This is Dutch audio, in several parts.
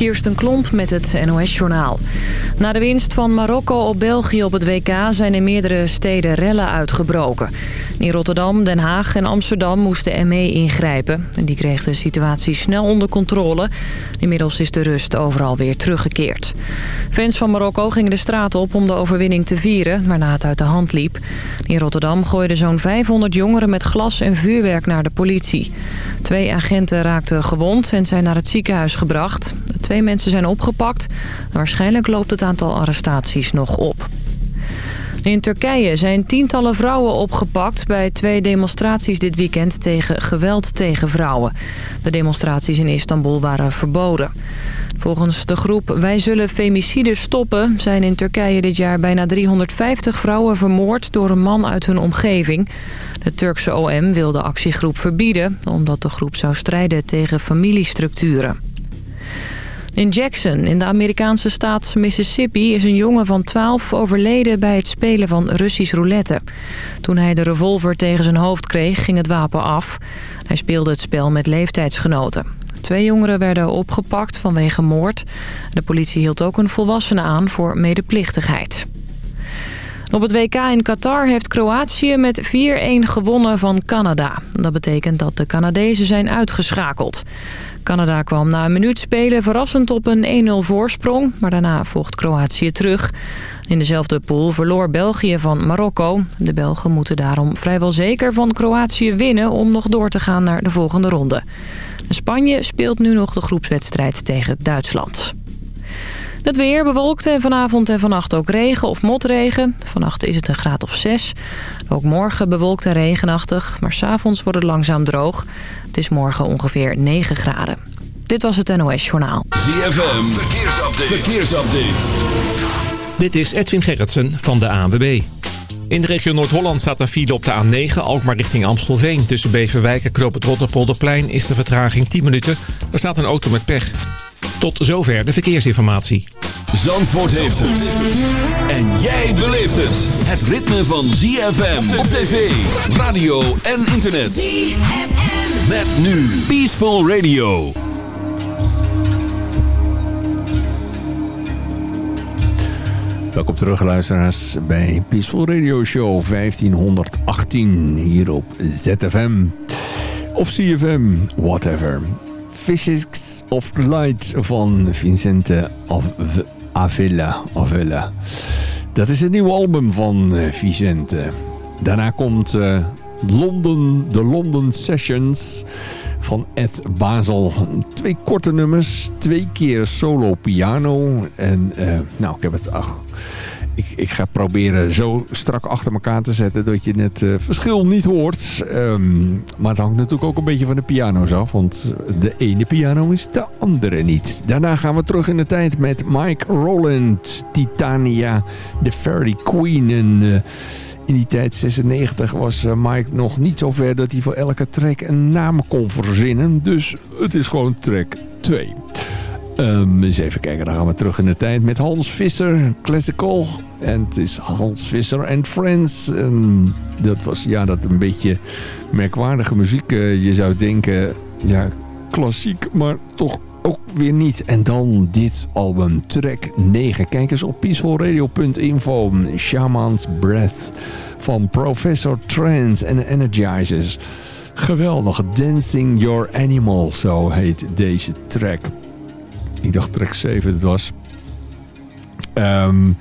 Kirsten Klomp met het NOS-journaal. Na de winst van Marokko op België op het WK zijn in meerdere steden rellen uitgebroken. In Rotterdam, Den Haag en Amsterdam moest de ME ingrijpen. En die kreeg de situatie snel onder controle. Inmiddels is de rust overal weer teruggekeerd. Fans van Marokko gingen de straat op om de overwinning te vieren, waarna het uit de hand liep. In Rotterdam gooiden zo'n 500 jongeren met glas en vuurwerk naar de politie. Twee agenten raakten gewond en zijn naar het ziekenhuis gebracht. Twee mensen zijn opgepakt. Waarschijnlijk loopt het aantal arrestaties nog op. In Turkije zijn tientallen vrouwen opgepakt bij twee demonstraties dit weekend tegen geweld tegen vrouwen. De demonstraties in Istanbul waren verboden. Volgens de groep Wij zullen femicide stoppen zijn in Turkije dit jaar bijna 350 vrouwen vermoord door een man uit hun omgeving. De Turkse OM wil de actiegroep verbieden omdat de groep zou strijden tegen familiestructuren. In Jackson, in de Amerikaanse staat Mississippi, is een jongen van 12 overleden bij het spelen van Russisch roulette. Toen hij de revolver tegen zijn hoofd kreeg, ging het wapen af. Hij speelde het spel met leeftijdsgenoten. Twee jongeren werden opgepakt vanwege moord. De politie hield ook een volwassene aan voor medeplichtigheid. Op het WK in Qatar heeft Kroatië met 4-1 gewonnen van Canada. Dat betekent dat de Canadezen zijn uitgeschakeld. Canada kwam na een minuut spelen verrassend op een 1-0 voorsprong... maar daarna vocht Kroatië terug. In dezelfde pool verloor België van Marokko. De Belgen moeten daarom vrijwel zeker van Kroatië winnen... om nog door te gaan naar de volgende ronde. Spanje speelt nu nog de groepswedstrijd tegen Duitsland. Het weer bewolkt en vanavond en vannacht ook regen of motregen. Vannacht is het een graad of 6. Ook morgen bewolkt en regenachtig, maar s'avonds wordt het langzaam droog. Het is morgen ongeveer 9 graden. Dit was het NOS Journaal. ZFM, verkeersupdate. verkeersupdate. Dit is Edwin Gerritsen van de ANWB. In de regio Noord-Holland staat een file op de A9, Alkmaar richting Amstelveen. Tussen Beverwijk en Knoop het Rotterpolderplein is de vertraging 10 minuten. Er staat een auto met pech. Tot zover de verkeersinformatie. Zandvoort heeft het. En jij beleeft het. Het ritme van ZFM op tv, radio en internet. ZFM. Met nu Peaceful Radio. Welkom terug luisteraars bij Peaceful Radio Show 1518 hier op ZFM of CFM, whatever. Physics of Light van Vincente Avila. Avila. Dat is het nieuwe album van eh, Vicente. Daarna komt uh, London, de London Sessions van Ed Basel. Twee korte nummers, twee keer solo piano. En uh, nou, ik heb het... Ach, ik, ik, ga proberen zo strak achter elkaar te zetten dat je het uh, verschil niet hoort. Um, maar het hangt natuurlijk ook een beetje van de piano's af. Want de ene piano is de andere niet. Daarna gaan we terug in de tijd met Mike Roland, Titania, The Fairy Queen. En uh, in die tijd, 96, was uh, Mike nog niet zo ver dat hij voor elke track een naam kon verzinnen. Dus het is gewoon track 2. Um, eens even kijken, dan gaan we terug in de tijd met Hans Visser, Classical. En het is Hans Visser and Friends. En dat was ja, dat een beetje merkwaardige muziek. Uh, je zou denken, ja, klassiek, maar toch ook weer niet. En dan dit album, track 9. Kijk eens op peacefulradio.info. Shaman's Breath van Professor Trance and Energizers. Geweldig, Dancing Your Animal, zo heet deze track. Ik dacht track 7 het was. Um,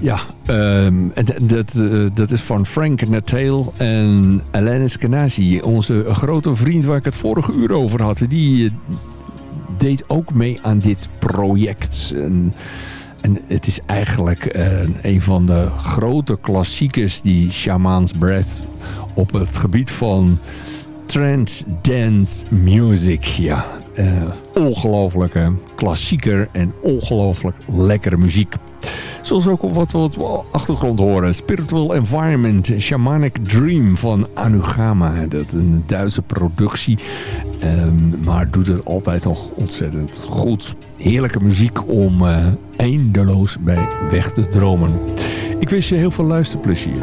ja, um, dat, uh, dat is van Frank Nathale en Alanis Canasi. Onze grote vriend waar ik het vorige uur over had. Die uh, deed ook mee aan dit project. En, en het is eigenlijk uh, een van de grote klassiekers die Shaman's Breath op het gebied van trance dance music. Ja, ongelooflijke klassieker en ongelooflijk lekkere muziek. Zoals ook wat we op achtergrond horen. Spiritual Environment, Shamanic Dream van Anugama. Dat is een Duitse productie. Um, maar doet het altijd nog ontzettend goed. Heerlijke muziek om uh, eindeloos bij weg te dromen. Ik wens je heel veel luisterplezier.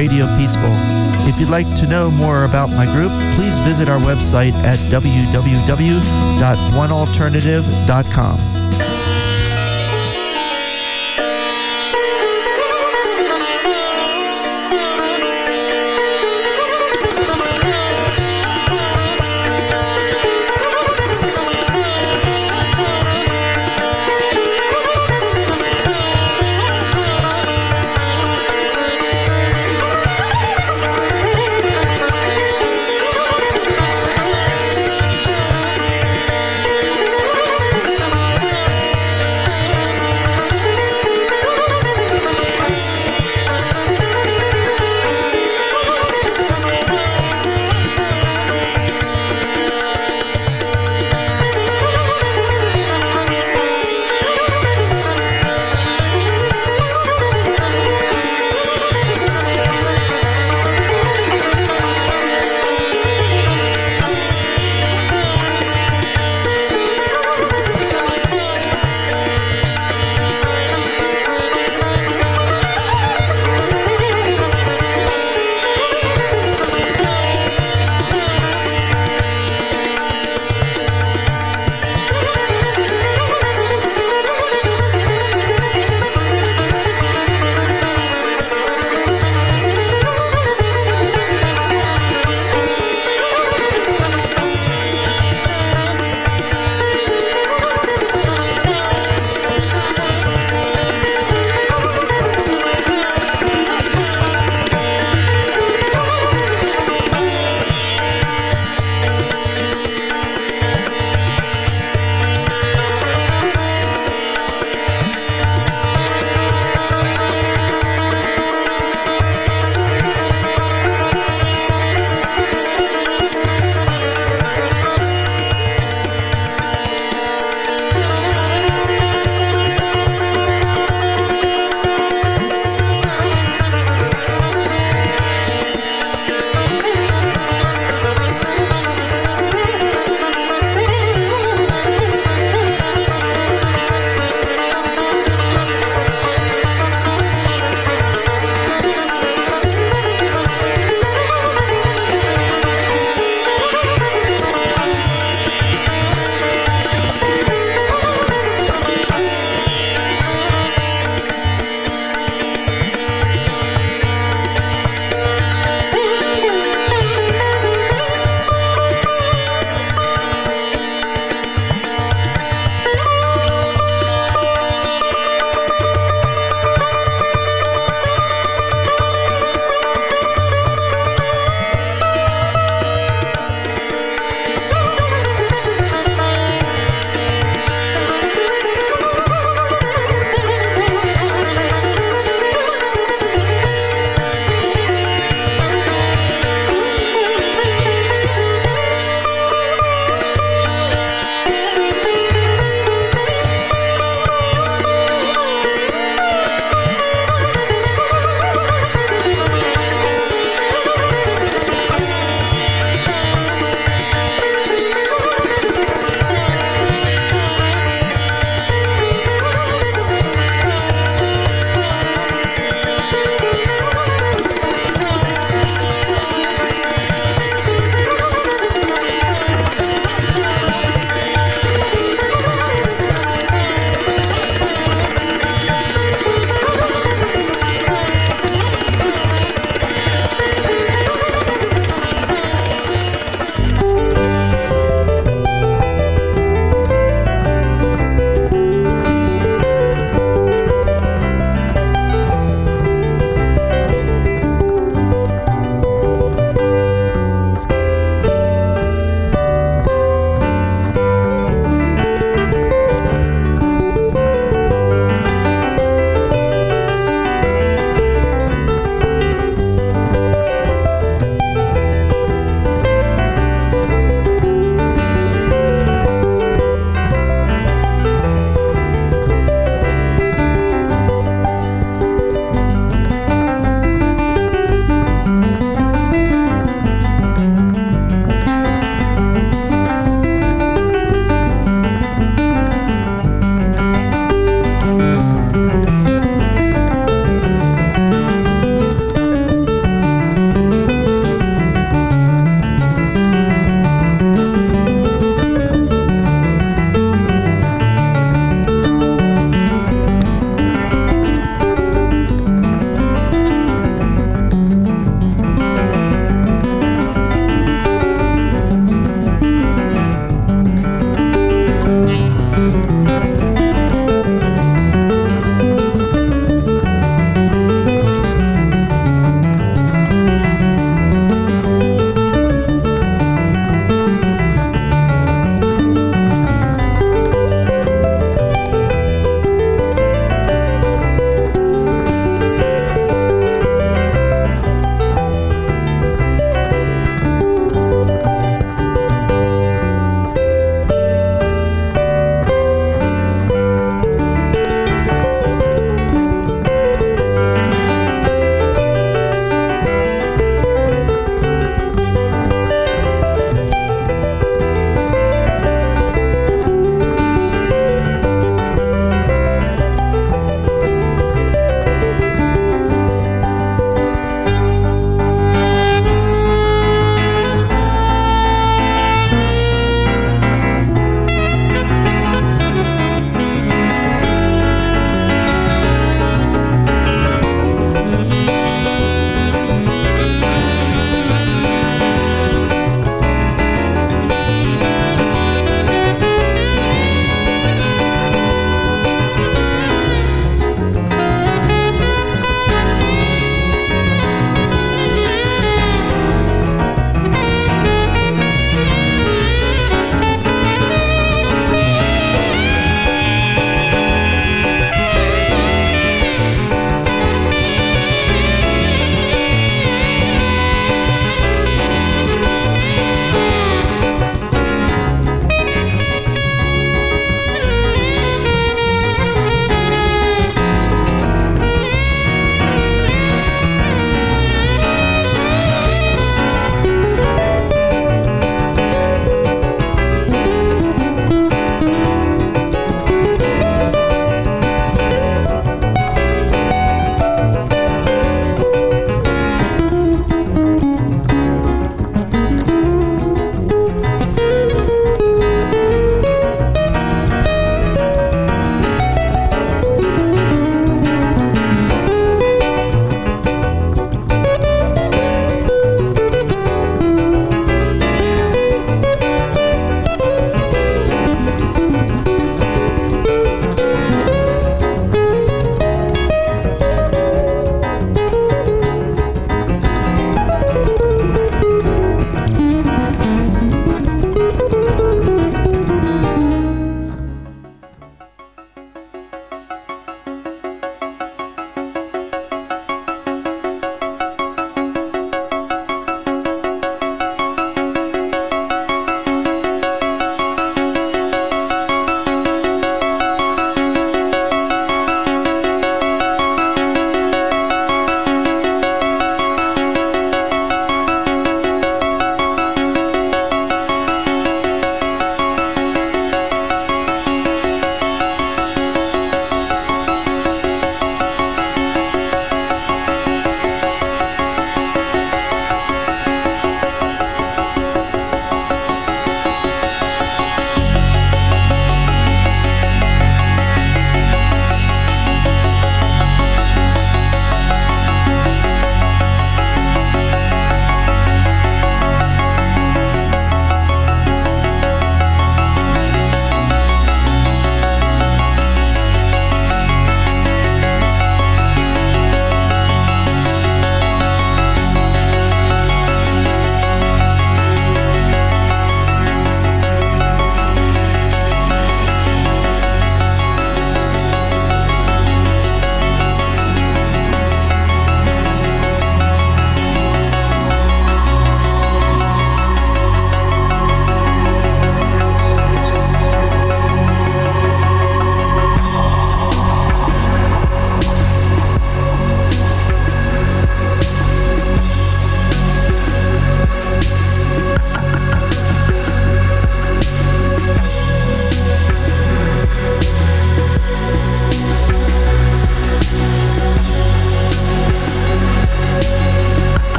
Radio Peaceful. If you'd like to know more about my group, please visit our website at www.onealternative.com.